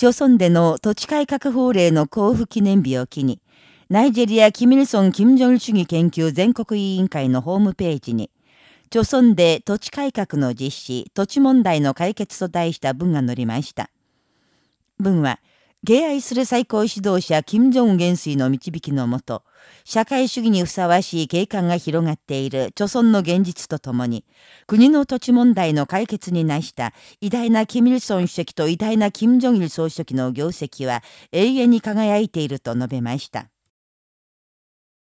朝鮮での土地改革法令の交付記念日を機に、ナイジェリア・キミルソン・キム・ジョン主義研究全国委員会のホームページに、朝鮮で土地改革の実施、土地問題の解決と題した文が載りました。文は、敬愛する最高指導者、金正恩元帥の導きのもと、社会主義にふさわしい景観が広がっている著村の現実とともに、国の土地問題の解決に成した偉大な金日成主席と偉大な金正日総書記の業績は永遠に輝いていると述べました。